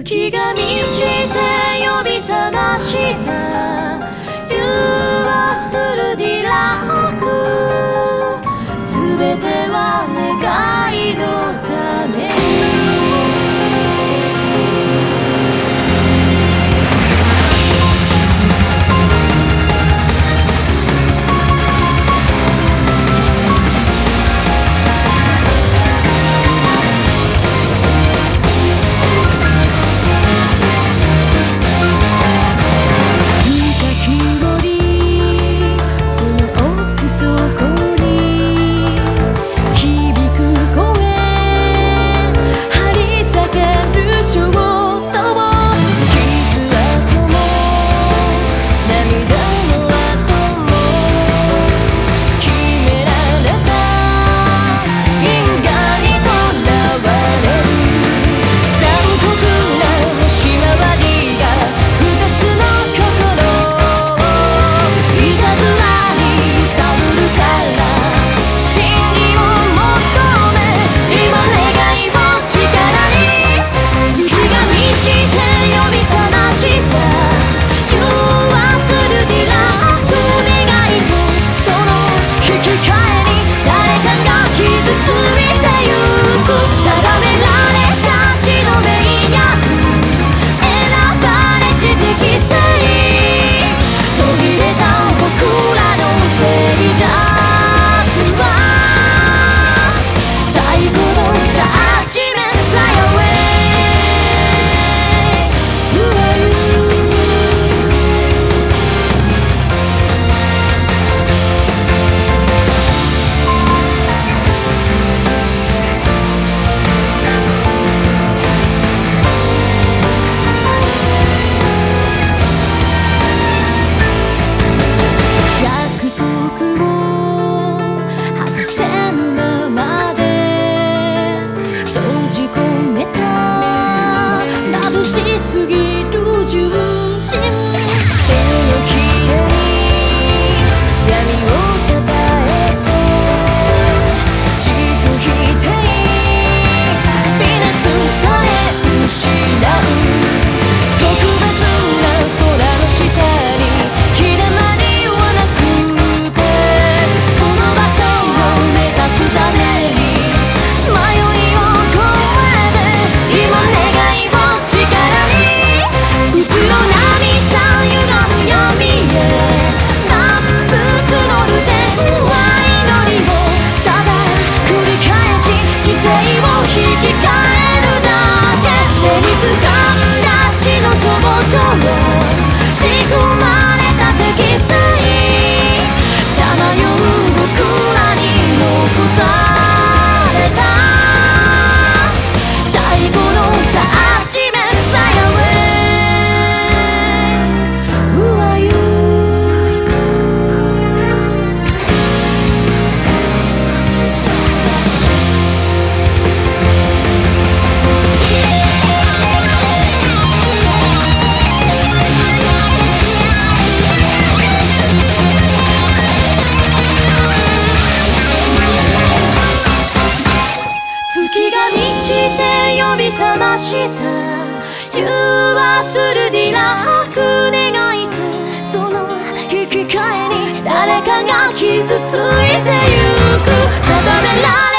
月が満ちて呼び覚ました「ユーはするィラック」「すべてしすぎして呼び覚ました。夕はするディラック願いとその引き換えに誰かが傷ついてゆく。定められ